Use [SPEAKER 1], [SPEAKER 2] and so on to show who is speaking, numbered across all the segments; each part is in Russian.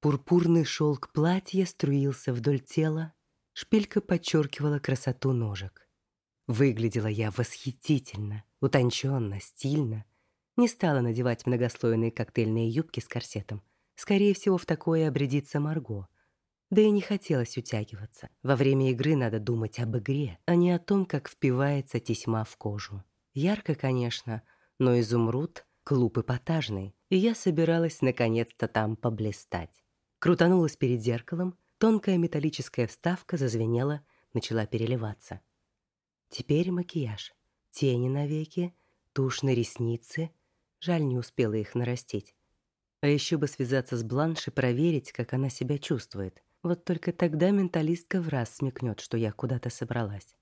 [SPEAKER 1] Пурпурный шелк платья струился вдоль тела, шпилька подчеркивала красоту ножек. Выглядела я восхитительно, утонченно, стильно. Не стала надевать многослойные коктейльные юбки с корсетом. Скорее всего, в такое обрядится Марго. Да и не хотелось утягиваться. Во время игры надо думать об игре, а не о том, как впивается тесьма в кожу. Ярко, конечно, но изумруд — клуб эпатажный, и я собиралась наконец-то там поблистать. Крутанулась перед зеркалом, тонкая металлическая вставка зазвенела, начала переливаться. Теперь макияж. Тени на веки, тушь на ресницы. Жаль, не успела их нарастить. А еще бы связаться с Бланш и проверить, как она себя чувствует. Вот только тогда менталистка в раз смекнет, что я куда-то собралась.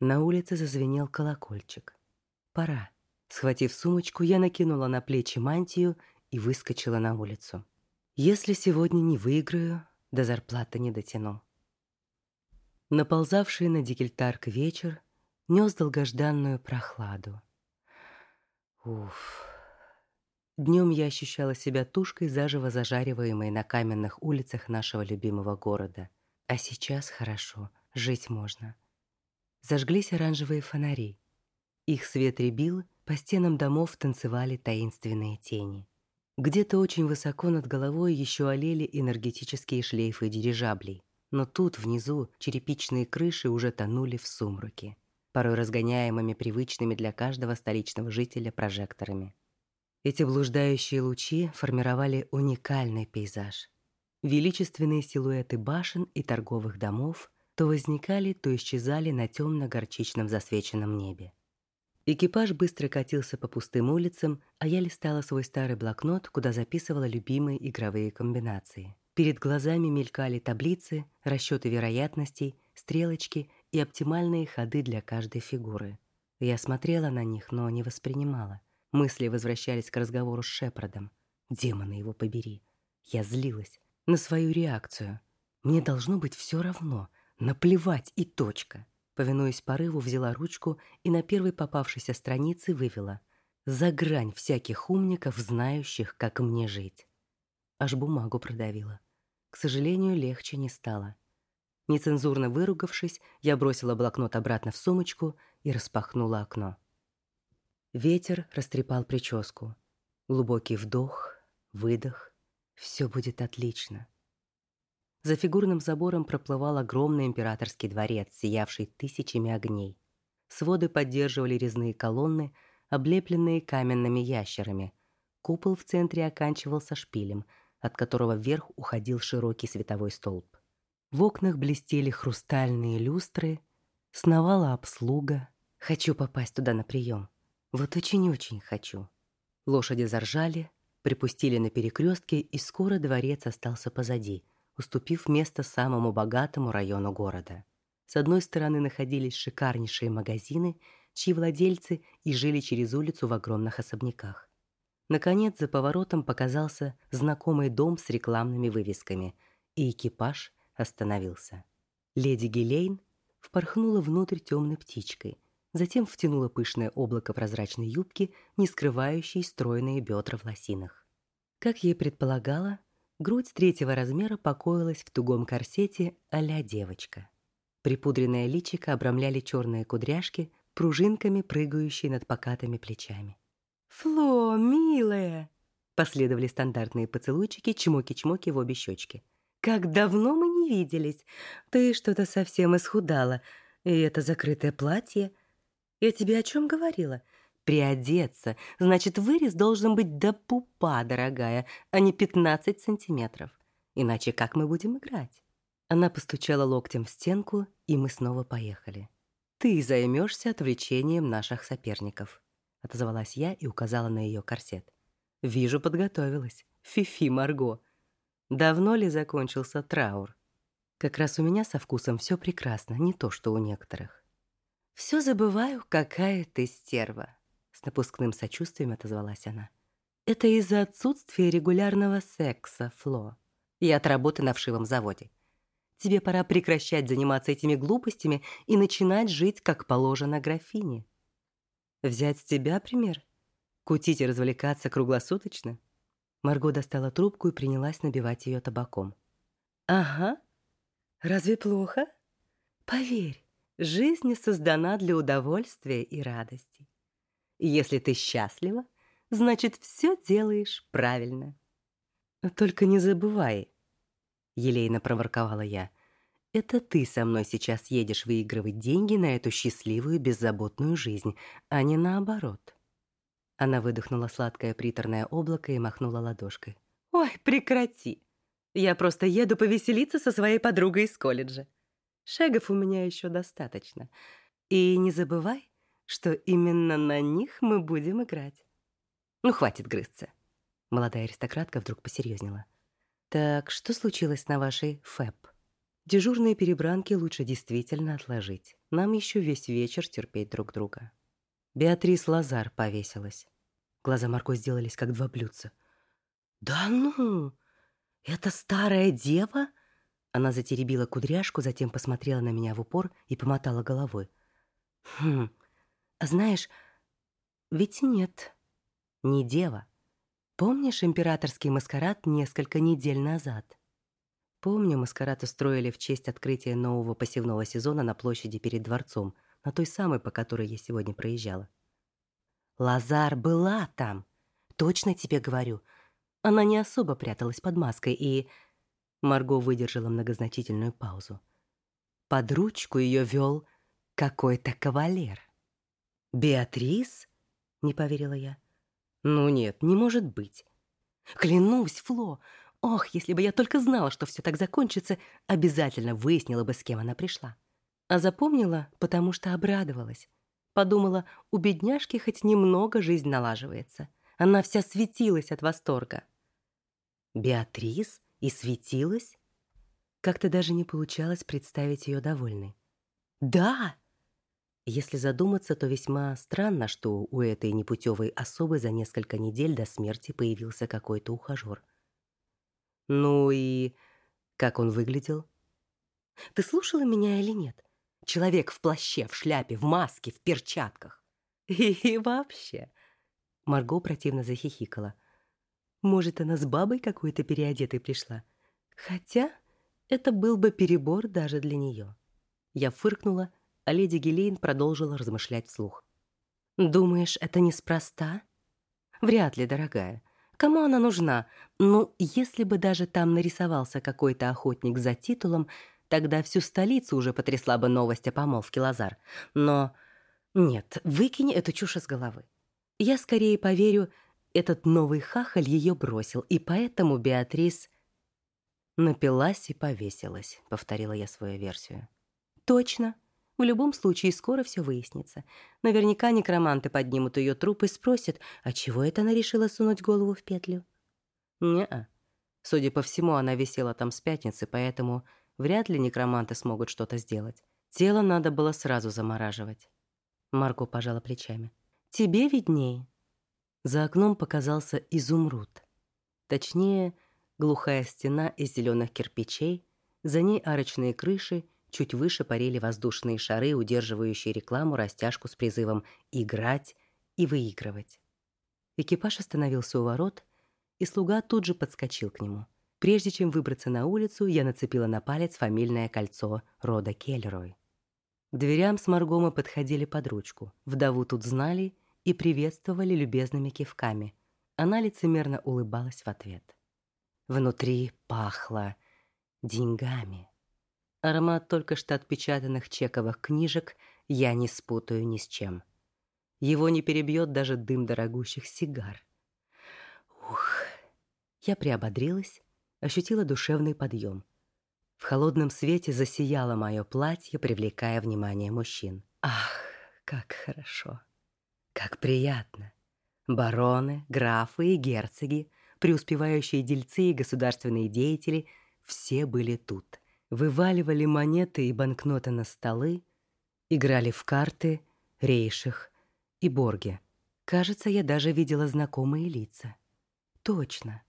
[SPEAKER 1] На улице зазвенел колокольчик. Пора. Схватив сумочку, я накинула на плечи мантию и выскочила на улицу. Если сегодня не выиграю, до зарплаты не дотяну. Наползавший на дикельтарк вечер нес долгожданную прохладу. Уф. Днем я ощущала себя тушкой, заживо зажариваемой на каменных улицах нашего любимого города. А сейчас хорошо, жить можно. Зажглись оранжевые фонари. Их свет рябил, по стенам домов танцевали таинственные тени. Где-то очень высоко над головой еще олели энергетические шлейфы дирижаблей. Но тут, внизу, черепичные крыши уже тонули в сумраке, порой разгоняемыми привычными для каждого столичного жителя прожекторами. Эти блуждающие лучи формировали уникальный пейзаж. Величественные силуэты башен и торговых домов то возникали, то исчезали на темно-горчичном засвеченном небе. Экипаж быстро катился по пустым улицам, а я листала свой старый блокнот, куда записывала любимые игровые комбинации. Перед глазами мелькали таблицы, расчеты вероятностей, стрелочки и оптимальные ходы для каждой фигуры. Я смотрела на них, но не воспринимала. Мысли возвращались к разговору с Шепардом. Демона его побери. Я злилась на свою реакцию. Мне должно быть все равно. Наплевать и точка. Повинуясь порыву, взяла ручку и на первой попавшейся странице вывела «За грань всяких умников, знающих, как мне жить». Аж бумагу продавила. К сожалению, легче не стало. Нецензурно выругавшись, я бросила блокнот обратно в сумочку и распахнула окно. Ветер растрепал прическу. Глубокий вдох, выдох. Все будет отлично. За фигурным забором проплывал огромный императорский дворец, сиявший тысячами огней. Своды поддерживали резные колонны, облепленные каменными ящерами. Купол в центре оканчивался шпилем, от которого вверх уходил широкий световой столб. В окнах блестели хрустальные люстры, сновала обслуга. Хочу попасть туда на прием. Вот очень-очень хочу. Лошади заржали, припустили на перекрестке, и скоро дворец остался позади — уступив место самому богатому району города. С одной стороны находились шикарнейшие магазины, чьи владельцы и жили через улицу в огромных особняках. Наконец, за поворотом показался знакомый дом с рекламными вывесками, и экипаж остановился. Леди Гелейн впорхнула внутрь темной птичкой, затем втянула пышное облако прозрачной юбки, не скрывающей стройные бедра в лосинах. Как ей предполагала, Грудь третьего размера покоилась в тугом корсете а-ля девочка. Припудренное личико обрамляли черные кудряшки, пружинками прыгающие над покатыми плечами. «Фло, милая!» Последовали стандартные поцелуйчики, чмоки-чмоки в обе щечки. «Как давно мы не виделись! Ты что-то совсем исхудала. И это закрытое платье. Я тебе о чем говорила? Приодеться, значит, вырез должен быть до пупа, дорогая, а не 15 сантиметров. Иначе как мы будем играть? Она постучала локтем в стенку, и мы снова поехали. Ты займешься отвлечением наших соперников, отозвалась я и указала на ее корсет. Вижу, подготовилась. Фифи Марго. Давно ли закончился траур? Как раз у меня со вкусом все прекрасно, не то что у некоторых. Все забываю, какая ты стерва. С напускным сочувствием отозвалась она. Это из-за отсутствия регулярного секса, Фло. И от работы на вшивом заводе. Тебе пора прекращать заниматься этими глупостями и начинать жить, как положено графине. Взять с тебя пример? Кутить и развлекаться круглосуточно? Марго достала трубку и принялась набивать ее табаком. «Ага. Разве плохо? Поверь, жизнь создана для удовольствия и радости. Если ты счастлива, значит, все делаешь правильно. Только не забывай, — елейно проворковала я, — это ты со мной сейчас едешь выигрывать деньги на эту счастливую, беззаботную жизнь, а не наоборот. Она выдохнула сладкое приторное облако и махнула ладошкой. «Ой, прекрати! Я просто еду повеселиться со своей подругой из колледжа. Шагов у меня еще достаточно. И не забывай, что именно на них мы будем играть. Ну, хватит грызться». Молодая аристократка вдруг посерьезнела. «Так что случилось на вашей ФЭП? Дежурные перебранки лучше действительно отложить. Нам еще весь вечер терпеть друг друга». Беатрис Лазар повесилась. Глаза Марко сделались как два блюдца. «Да ну! Это старая дева?» Она затеребила кудряшку, затем посмотрела на меня в упор и помотала головой. «Хм, знаешь, ведь нет, не дева. Помнишь императорский маскарад несколько недель назад?» Помню, маскарад устроили в честь открытия нового посевного сезона на площади перед дворцом, на той самой, по которой я сегодня проезжала. Лазар была там. Точно тебе говорю. Она не особо пряталась под маской и... Марго выдержала многозначительную паузу. Под ручку ее вел какой-то кавалер. «Беатрис?» — не поверила я. «Ну нет, не может быть. Клянусь, Фло, ох, если бы я только знала, что все так закончится, обязательно выяснила бы, с кем она пришла. А запомнила, потому что обрадовалась. Подумала, у бедняжки хоть немного жизнь налаживается. Она вся светилась от восторга. Беатрис и светилась? Как-то даже не получалось представить ее довольной. «Да!» Если задуматься, то весьма странно, что у этой непутевой особы за несколько недель до смерти появился какой-то ухажер. Ну и как он выглядел? Ты слушала меня или нет? Человек в плаще, в шляпе, в маске, в перчатках. И, вообще... Марго противно захихикала. Может, она с бабой какой-то переодетой пришла? Хотя это был бы перебор даже для нее. Я фыркнула, а леди Гелейн продолжила размышлять вслух. «Думаешь, это неспроста?» «Вряд ли, дорогая. Кому она нужна? Ну, если бы даже там нарисовался какой-то охотник за титулом, Тогда всю столицу уже потрясла бы новость о помолвке Лазар. Но нет, выкинь эту чушь из головы. Я скорее поверю, этот новый хахаль ее бросил, и поэтому Беатрис напилась и повесилась, повторила я свою версию. Точно. В любом случае, скоро все выяснится. Наверняка некроманты поднимут ее труп и спросят, а чего это она решила сунуть голову в петлю? Не-а. Судя по всему, она висела там с пятницы, поэтому Вряд ли некроманты смогут что-то сделать. Тело надо было сразу замораживать. Марко пожала плечами. «Тебе виднее». За окном показался изумруд. Точнее, глухая стена из зеленых кирпичей, за ней арочные крыши, чуть выше парили воздушные шары, удерживающие рекламу-растяжку с призывом «играть» и «выигрывать». Экипаж остановился у ворот, и слуга тут же подскочил к нему. Прежде чем выбраться на улицу, я нацепила на палец фамильное кольцо рода Келлерой. К дверям с Марго мы подходили под ручку. Вдову тут знали и приветствовали любезными кивками. Она лицемерно улыбалась в ответ. Внутри пахло деньгами. Аромат только что отпечатанных чековых книжек я не спутаю ни с чем. Его не перебьет даже дым дорогущих сигар. Ух, я приободрилась ощутила душевный подъем. В холодном свете засияло мое платье, привлекая внимание мужчин. Ах, как хорошо! Как приятно! Бароны, графы и герцоги, преуспевающие дельцы и государственные деятели — все были тут. Вываливали монеты и банкноты на столы, играли в карты, рейших и борги. Кажется, я даже видела знакомые лица. Точно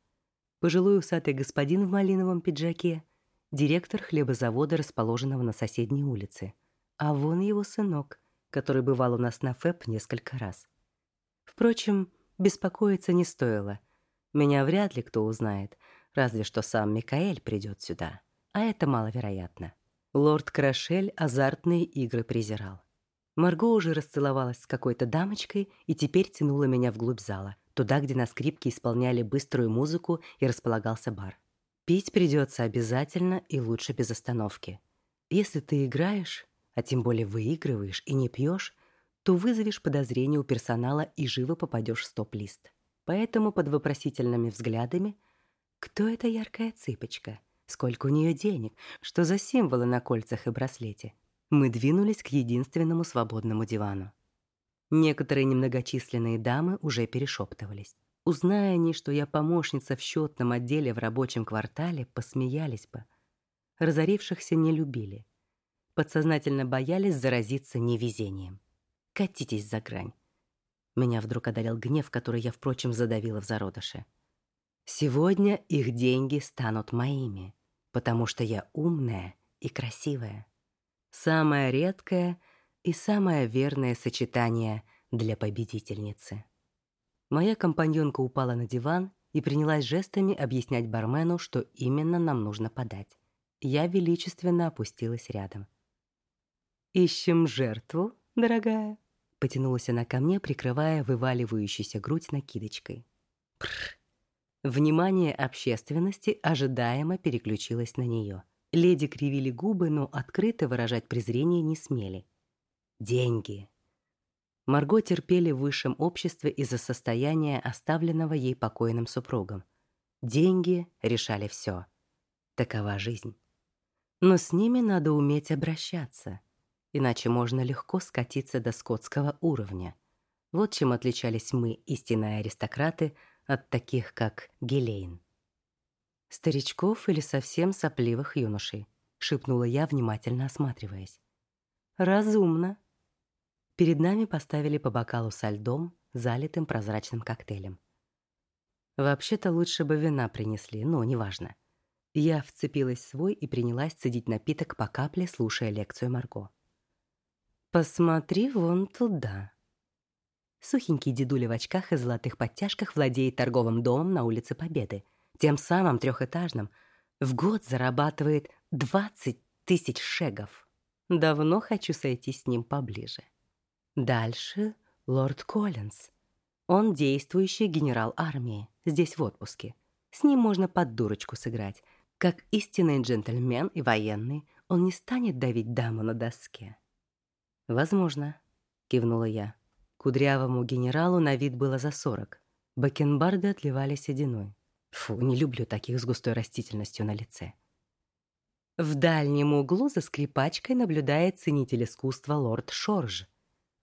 [SPEAKER 1] пожилой усатый господин в малиновом пиджаке, директор хлебозавода, расположенного на соседней улице. А вон его сынок, который бывал у нас на ФЭП несколько раз. Впрочем, беспокоиться не стоило. Меня вряд ли кто узнает, разве что сам Микаэль придет сюда, а это маловероятно. Лорд Крашель азартные игры презирал. Марго уже расцеловалась с какой-то дамочкой и теперь тянула меня вглубь зала, туда, где на скрипке исполняли быструю музыку и располагался бар. Пить придется обязательно и лучше без остановки. Если ты играешь, а тем более выигрываешь и не пьешь, то вызовешь подозрение у персонала и живо попадешь в стоп-лист. Поэтому под вопросительными взглядами «Кто эта яркая цыпочка? Сколько у нее денег? Что за символы на кольцах и браслете?» Мы двинулись к единственному свободному дивану. Некоторые немногочисленные дамы уже перешептывались. Узная они, что я помощница в счетном отделе в рабочем квартале, посмеялись бы. Разорившихся не любили. Подсознательно боялись заразиться невезением. Катитесь за грань. Меня вдруг одолел гнев, который я, впрочем, задавила в зародыше. Сегодня их деньги станут моими, потому что я умная и красивая. Самое редкое и самое верное сочетание для победительницы. Моя компаньонка упала на диван и принялась жестами объяснять бармену, что именно нам нужно подать. Я величественно опустилась рядом. «Ищем жертву, дорогая?» Потянулась она ко мне, прикрывая вываливающуюся грудь накидочкой. Пррр. Внимание общественности ожидаемо переключилось на нее. Леди кривили губы, но открыто выражать презрение не смели. Деньги. Марго терпели в высшем обществе из-за состояния, оставленного ей покойным супругом. Деньги решали все. Такова жизнь. Но с ними надо уметь обращаться — иначе можно легко скатиться до скотского уровня. Вот чем отличались мы, истинные аристократы, от таких, как Гелейн. «Старичков или совсем сопливых юношей?» — шепнула я, внимательно осматриваясь. «Разумно». Перед нами поставили по бокалу со льдом, залитым прозрачным коктейлем. Вообще-то лучше бы вина принесли, но неважно. Я вцепилась в свой и принялась цедить напиток по капле, слушая лекцию Марго. «Посмотри вон туда». Сухенький дедуля в очках и золотых подтяжках владеет торговым домом на улице Победы, тем самым трехэтажным. В год зарабатывает 20 тысяч шегов. Давно хочу сойти с ним поближе. Дальше лорд Коллинз. Он действующий генерал армии, здесь в отпуске. С ним можно под дурочку сыграть. Как истинный джентльмен и военный, он не станет давить даму на доске. «Возможно», — кивнула я. Кудрявому генералу на вид было за сорок. Бакенбарды отливали сединой. Фу, не люблю таких с густой растительностью на лице. В дальнем углу за скрипачкой наблюдает ценитель искусства лорд Шорж.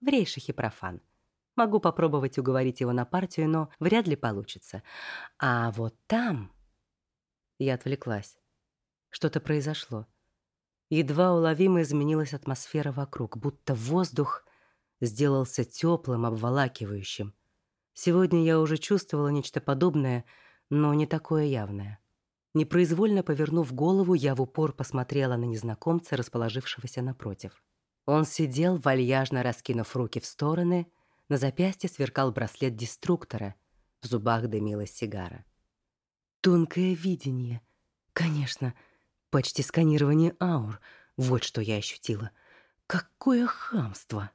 [SPEAKER 1] Врейший профан. Могу попробовать уговорить его на партию, но вряд ли получится. А вот там... Я отвлеклась. Что-то произошло. Едва уловимо изменилась атмосфера вокруг, будто воздух сделался теплым, обволакивающим. Сегодня я уже чувствовала нечто подобное, но не такое явное. Непроизвольно повернув голову, я в упор посмотрела на незнакомца, расположившегося напротив. Он сидел, вальяжно раскинув руки в стороны, на запястье сверкал браслет деструктора, в зубах дымилась сигара. Тонкое видение. Конечно, — Почти сканирование аур. Вот что я ощутила. Какое хамство!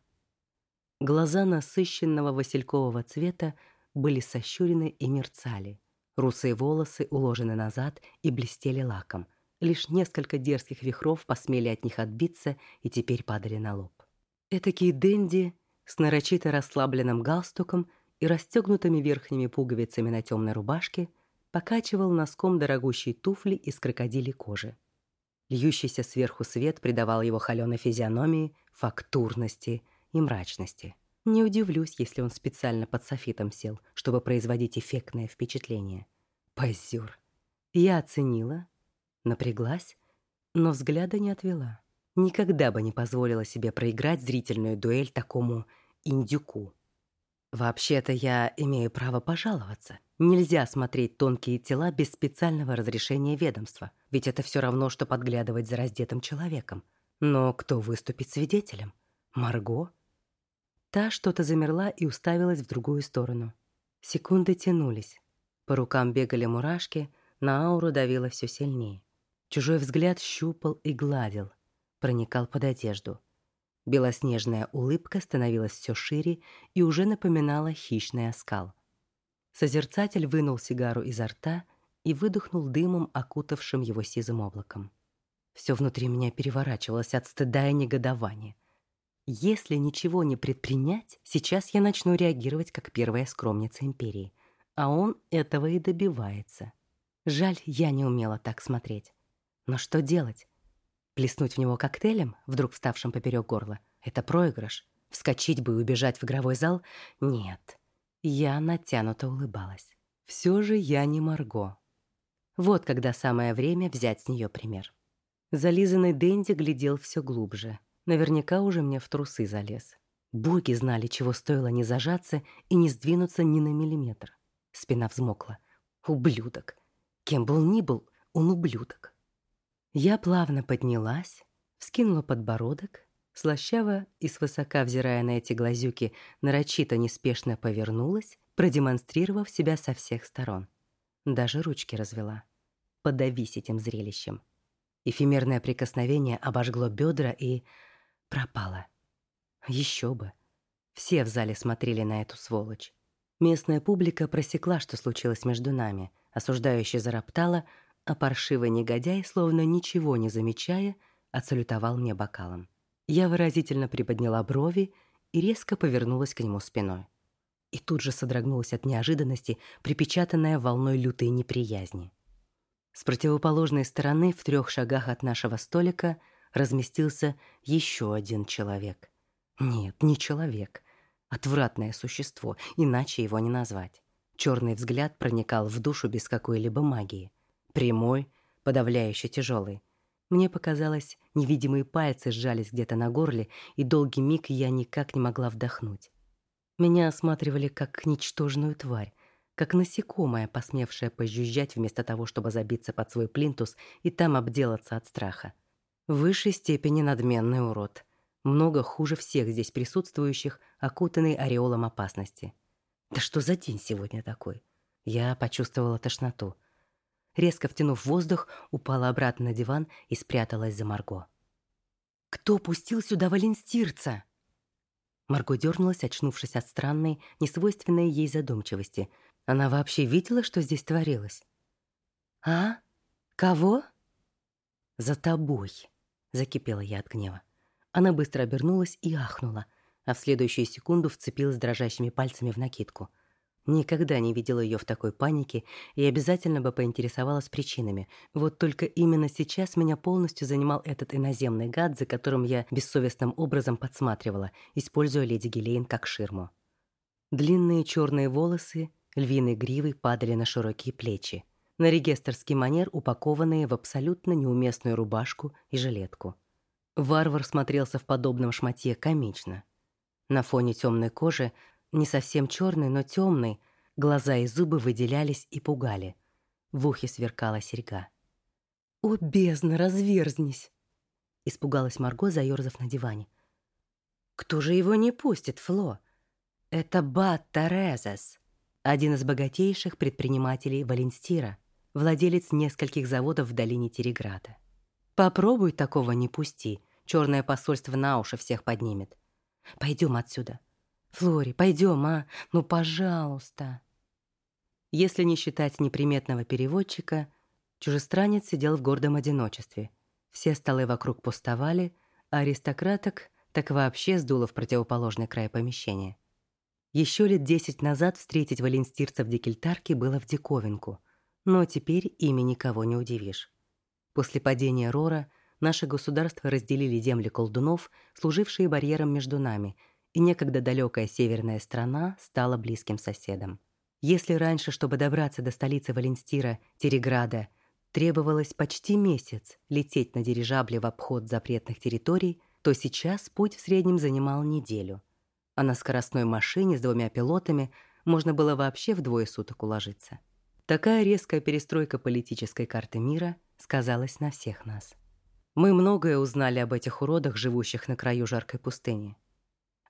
[SPEAKER 1] Глаза насыщенного василькового цвета были сощурены и мерцали. Русые волосы уложены назад и блестели лаком. Лишь несколько дерзких вихров посмели от них отбиться и теперь падали на лоб. Этакий денди с нарочито расслабленным галстуком и расстегнутыми верхними пуговицами на темной рубашке покачивал носком дорогущей туфли из крокодилей кожи. Льющийся сверху свет придавал его холеной физиономии фактурности и мрачности. Не удивлюсь, если он специально под софитом сел, чтобы производить эффектное впечатление. Позер. Я оценила, напряглась, но взгляда не отвела. Никогда бы не позволила себе проиграть зрительную дуэль такому индюку. Вообще-то я имею право пожаловаться. Нельзя смотреть тонкие тела без специального разрешения ведомства, ведь это все равно, что подглядывать за раздетым человеком. Но кто выступит свидетелем? Марго? Та что-то замерла и уставилась в другую сторону. Секунды тянулись. По рукам бегали мурашки, на ауру давило все сильнее. Чужой взгляд щупал и гладил, проникал под одежду. Белоснежная улыбка становилась все шире и уже напоминала хищный оскал. Созерцатель вынул сигару изо рта и выдохнул дымом, окутавшим его сизым облаком. Все внутри меня переворачивалось от стыда и негодования. Если ничего не предпринять, сейчас я начну реагировать как первая скромница империи. А он этого и добивается. Жаль, я не умела так смотреть. Но что делать? Плеснуть в него коктейлем, вдруг вставшим поперек горла? Это проигрыш. Вскочить бы и убежать в игровой зал? Нет. Я натянуто улыбалась. Все же я не Марго. Вот когда самое время взять с нее пример. Зализанный Дэнди глядел все глубже. Наверняка уже мне в трусы залез. Боги знали, чего стоило не зажаться и не сдвинуться ни на миллиметр. Спина взмокла. Ублюдок. Кем был ни был, он ублюдок. Я плавно поднялась, вскинула подбородок, слащаво и свысока взирая на эти глазюки, нарочито неспешно повернулась, продемонстрировав себя со всех сторон. Даже ручки развела. Подавись этим зрелищем. Эфемерное прикосновение обожгло бедра и пропало. Еще бы. Все в зале смотрели на эту сволочь. Местная публика просекла, что случилось между нами, осуждающе зароптала, а паршивый негодяй, словно ничего не замечая, отсалютовал мне бокалом. Я выразительно приподняла брови и резко повернулась к нему спиной. И тут же содрогнулась от неожиданности, припечатанная волной лютой неприязни. С противоположной стороны, в трех шагах от нашего столика, разместился еще один человек. Нет, не человек. Отвратное существо, иначе его не назвать. Черный взгляд проникал в душу без какой-либо магии. Прямой, подавляюще тяжелый. Мне показалось, невидимые пальцы сжались где-то на горле, и долгий миг я никак не могла вдохнуть. Меня осматривали как ничтожную тварь, как насекомое, посмевшее пожужжать вместо того, чтобы забиться под свой плинтус и там обделаться от страха. В высшей степени надменный урод. Много хуже всех здесь присутствующих, окутанный ореолом опасности. Да что за день сегодня такой? Я почувствовала тошноту. Резко втянув воздух, упала обратно на диван и спряталась за Марго. «Кто пустил сюда валенстирца?» Марго дернулась, очнувшись от странной, несвойственной ей задумчивости — она вообще видела, что здесь творилось? «А? Кого?» «За тобой», — закипела я от гнева. Она быстро обернулась и ахнула, а в следующую секунду вцепилась дрожащими пальцами в накидку. Никогда не видела ее в такой панике и обязательно бы поинтересовалась причинами. Вот только именно сейчас меня полностью занимал этот иноземный гад, за которым я бессовестным образом подсматривала, используя леди Гелейн как ширму. Длинные черные волосы, львиной гривой падали на широкие плечи, на регистрский манер упакованные в абсолютно неуместную рубашку и жилетку. Варвар смотрелся в подобном шматье комично. На фоне темной кожи, не совсем черной, но темной, глаза и зубы выделялись и пугали. В ухе сверкала серьга. «О, бездна, разверзнись!» Испугалась Марго, заерзав на диване. «Кто же его не пустит, Фло? Это Бат Терезас!» один из богатейших предпринимателей Валенстира, владелец нескольких заводов в долине Тереграда. Попробуй такого не пусти, черное посольство на уши всех поднимет. Пойдем отсюда. Флори, пойдем, а? Ну, пожалуйста. Если не считать неприметного переводчика, чужестранец сидел в гордом одиночестве. Все столы вокруг пустовали, а аристократок так вообще сдуло в противоположный край помещения. Еще лет десять назад встретить валенстирца в Дикельтарке было в диковинку, но теперь ими никого не удивишь. После падения Рора наше государство разделили земли колдунов, служившие барьером между нами, и некогда далекая северная страна стала близким соседом. Если раньше, чтобы добраться до столицы Валенстира, Тереграда, требовалось почти месяц лететь на дирижабле в обход запретных территорий, то сейчас путь в среднем занимал неделю – а на скоростной машине с двумя пилотами можно было вообще в двое суток уложиться. Такая резкая перестройка политической карты мира сказалась на всех нас. Мы многое узнали об этих уродах, живущих на краю жаркой пустыни.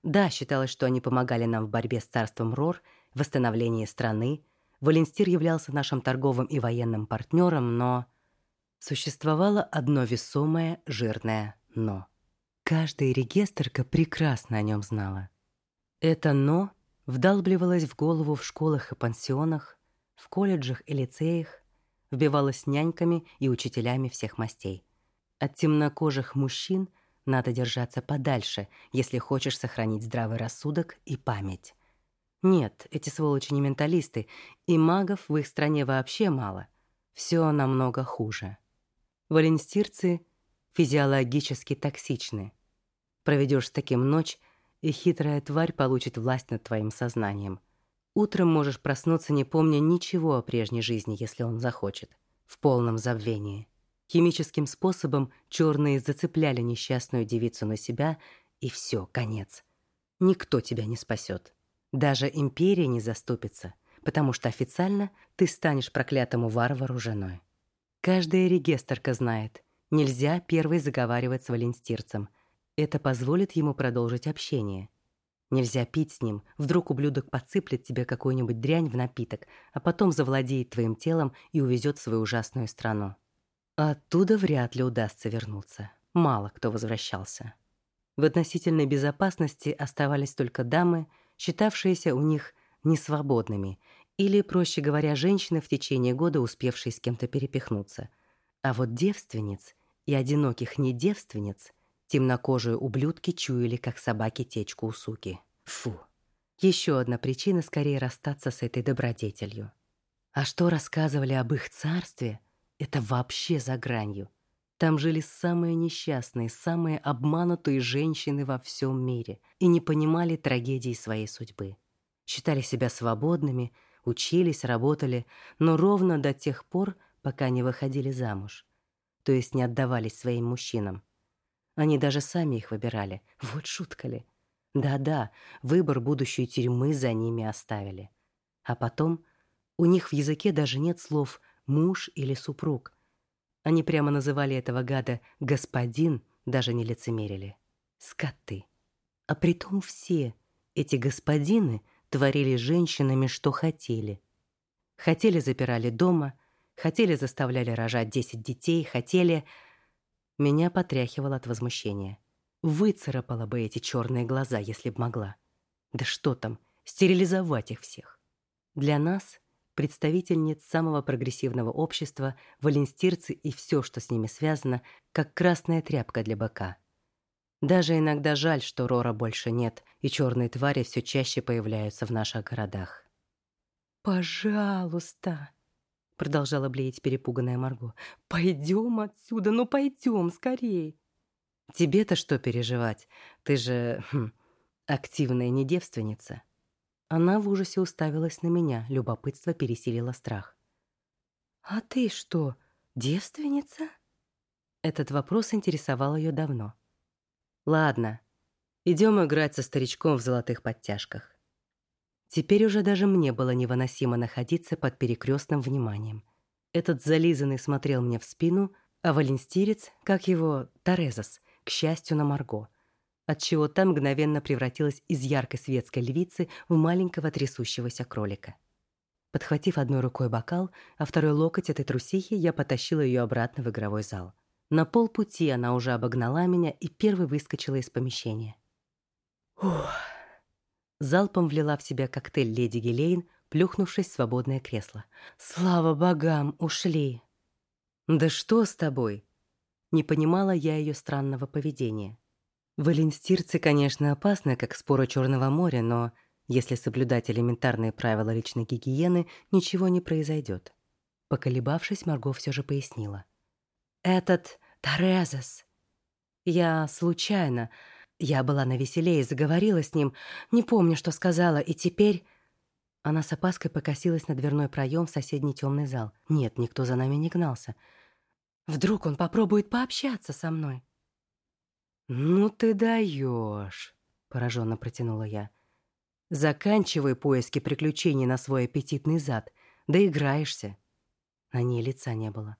[SPEAKER 1] Да, считалось, что они помогали нам в борьбе с царством Рор, в восстановлении страны, Валенстир являлся нашим торговым и военным партнером, но существовало одно весомое жирное «но». Каждая регистрка прекрасно о нем знала. Это «но» вдалбливалось в голову в школах и пансионах, в колледжах и лицеях, вбивалось няньками и учителями всех мастей. От темнокожих мужчин надо держаться подальше, если хочешь сохранить здравый рассудок и память. Нет, эти сволочи не менталисты, и магов в их стране вообще мало. Все намного хуже. Валенстирцы физиологически токсичны. Проведешь с таким ночь, и хитрая тварь получит власть над твоим сознанием. Утром можешь проснуться, не помня ничего о прежней жизни, если он захочет, в полном забвении. Химическим способом черные зацепляли несчастную девицу на себя, и все, конец. Никто тебя не спасет. Даже империя не заступится, потому что официально ты станешь проклятому варвару женой. Каждая регистрка знает, нельзя первой заговаривать с валенстирцем. Это позволит ему продолжить общение. Нельзя пить с ним, вдруг ублюдок подсыплет тебе какую-нибудь дрянь в напиток, а потом завладеет твоим телом и увезет в свою ужасную страну. Оттуда вряд ли удастся вернуться. Мало кто возвращался. В относительной безопасности оставались только дамы, считавшиеся у них несвободными, или, проще говоря, женщины в течение года, успевшие с кем-то перепихнуться. А вот девственниц и одиноких недевственниц темнокожие ублюдки чуяли, как собаки течку у суки. Фу. Еще одна причина скорее расстаться с этой добродетелью. А что рассказывали об их царстве, это вообще за гранью. Там жили самые несчастные, самые обманутые женщины во всем мире и не понимали трагедии своей судьбы. Считали себя свободными, учились, работали, но ровно до тех пор, пока не выходили замуж. То есть не отдавались своим мужчинам. Они даже сами их выбирали. Вот шутка ли. Да-да, выбор будущей тюрьмы за ними оставили. А потом у них в языке даже нет слов муж или супруг. Они прямо называли этого гада «господин», даже не лицемерили. Скоты. А притом все эти господины творили женщинами, что хотели. Хотели запирали дома, хотели заставляли рожать десять детей, хотели... Меня потряхивало от возмущения. Выцарапала бы эти черные глаза, если б могла. Да что там, стерилизовать их всех. Для нас представительниц самого прогрессивного общества, валенстирцы и все, что с ними связано, как красная тряпка для быка. Даже иногда жаль, что Рора больше нет, и черные твари все чаще появляются в наших городах. «Пожалуйста», — продолжала блеять перепуганная Марго, «пойдем отсюда, ну пойдем скорей». «Тебе-то что переживать? Ты же хм, активная недевственница». Она в ужасе уставилась на меня, любопытство пересилило страх. «А ты что, девственница?» Этот вопрос интересовал ее давно. «Ладно, идем играть со старичком в золотых подтяжках». Теперь уже даже мне было невыносимо находиться под перекрестным вниманием. Этот зализанный смотрел мне в спину, а валенстирец, как его, Торезос, к счастью, на Марго — отчего та мгновенно превратилась из яркой светской львицы в маленького трясущегося кролика. Подхватив одной рукой бокал, а второй локоть этой трусихи, я потащила ее обратно в игровой зал. На полпути она уже обогнала меня и первой выскочила из помещения. Ух! Залпом влила в себя коктейль леди Гелейн, плюхнувшись в свободное кресло. «Слава богам, ушли!» «Да что с тобой?» Не понимала я ее странного поведения. Валенстирцы, конечно, опасны, как споры Черного моря, но если соблюдать элементарные правила личной гигиены, ничего не произойдет. Поколебавшись, Марго все же пояснила. «Этот Торезос. Я случайно. Я была на веселе и заговорила с ним. Не помню, что сказала, и теперь...» Она с опаской покосилась на дверной проем в соседний темный зал. Нет, никто за нами не гнался. «Вдруг он попробует пообщаться со мной?» «Ну ты даешь!» — пораженно протянула я. «Заканчивай поиски приключений на свой аппетитный зад. Доиграешься». На ней лица не было.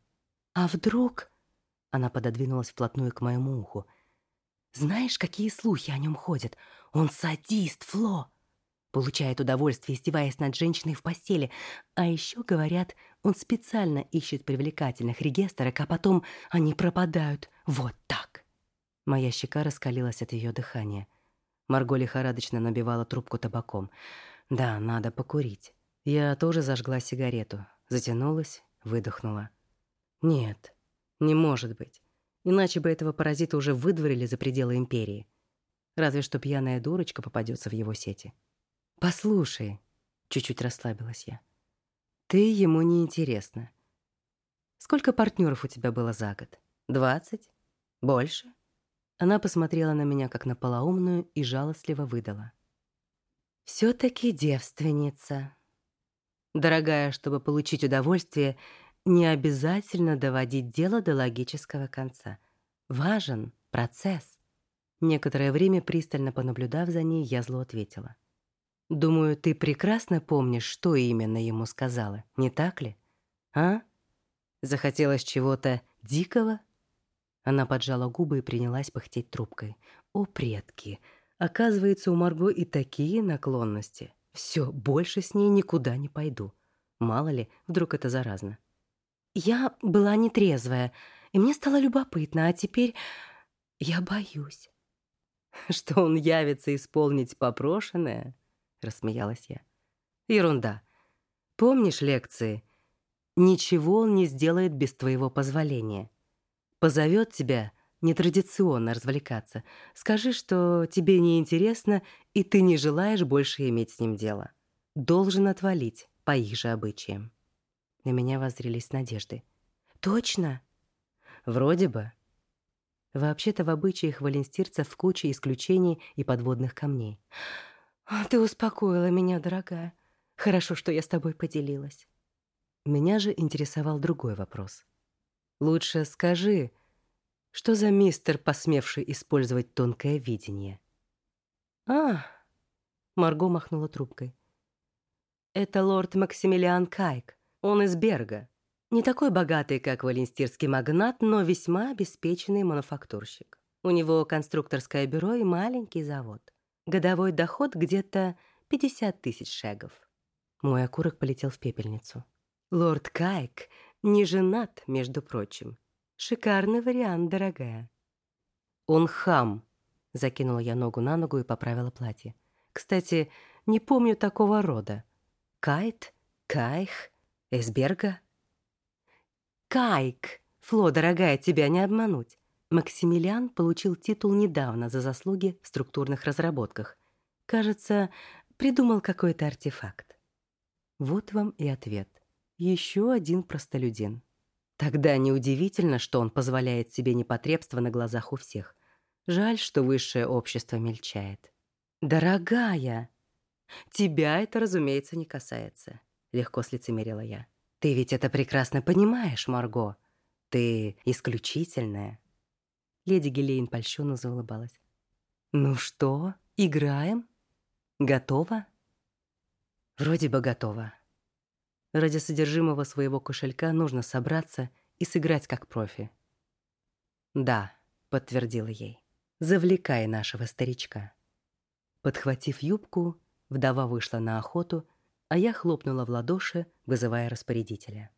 [SPEAKER 1] «А вдруг...» Она пододвинулась вплотную к моему уху. «Знаешь, какие слухи о нем ходят? Он садист, Фло!» получает удовольствие, издеваясь над женщиной в постели. А еще, говорят, он специально ищет привлекательных регистрок, а потом они пропадают. Вот так. Моя щека раскалилась от ее дыхания. Марго лихорадочно набивала трубку табаком. «Да, надо покурить». Я тоже зажгла сигарету, затянулась, выдохнула. «Нет, не может быть. Иначе бы этого паразита уже выдворили за пределы империи. Разве что пьяная дурочка попадется в его сети». «Послушай», — чуть-чуть расслабилась я, — «ты ему не интересна. Сколько партнеров у тебя было за год? Двадцать? Больше?» Она посмотрела на меня, как на полоумную, и жалостливо выдала. все таки девственница. Дорогая, чтобы получить удовольствие, не обязательно доводить дело до логического конца. Важен процесс». Некоторое время, пристально понаблюдав за ней, я зло ответила. Думаю, ты прекрасно помнишь, что именно ему сказала, не так ли? А? Захотелось чего-то дикого? Она поджала губы и принялась пыхтеть трубкой. О, предки! Оказывается, у Марго и такие наклонности. Все, больше с ней никуда не пойду. Мало ли, вдруг это заразно. Я была нетрезвая, и мне стало любопытно, а теперь я боюсь. Что он явится исполнить попрошенное? рассмеялась я. Ерунда. Помнишь лекции? Ничего он не сделает без твоего позволения. Позовет тебя нетрадиционно развлекаться. Скажи, что тебе не интересно и ты не желаешь больше иметь с ним дело. Должен отвалить по их же обычаям. На меня воззрелись надежды. Точно? Вроде бы. Вообще-то в обычаях валенстирцев куча исключений и подводных камней. А, «Ты успокоила меня, дорогая. Хорошо, что я с тобой поделилась». Меня же интересовал другой вопрос. «Лучше скажи, что за мистер, посмевший использовать тонкое видение?» «А!» — Марго махнула трубкой. «Это лорд Максимилиан Кайк. Он из Берга. Не такой богатый, как валенстирский магнат, но весьма обеспеченный мануфактурщик. У него конструкторское бюро и маленький завод. Годовой доход где-то 50 тысяч шагов. Мой окурок полетел в пепельницу. Лорд Кайк не женат, между прочим. Шикарный вариант, дорогая. Он хам. Закинула я ногу на ногу и поправила платье. Кстати, не помню такого рода. Кайт? Кайх? Эсберга? Кайк! Фло, дорогая, тебя не обмануть. Максимилиан получил титул недавно за заслуги в структурных разработках. Кажется, придумал какой-то артефакт. Вот вам и ответ. Еще один простолюдин. Тогда неудивительно, что он позволяет себе непотребство на глазах у всех. Жаль, что высшее общество мельчает. «Дорогая!» «Тебя это, разумеется, не касается», — легко слицемерила я. «Ты ведь это прекрасно понимаешь, Марго. Ты исключительная». Леди Гелейн польщенно заулыбалась. «Ну что, играем? Готова?» «Вроде бы готова. Ради содержимого своего кошелька нужно собраться и сыграть как профи». «Да», — подтвердила ей, — «завлекай нашего старичка». Подхватив юбку, вдова вышла на охоту, а я хлопнула в ладоши, вызывая распорядителя.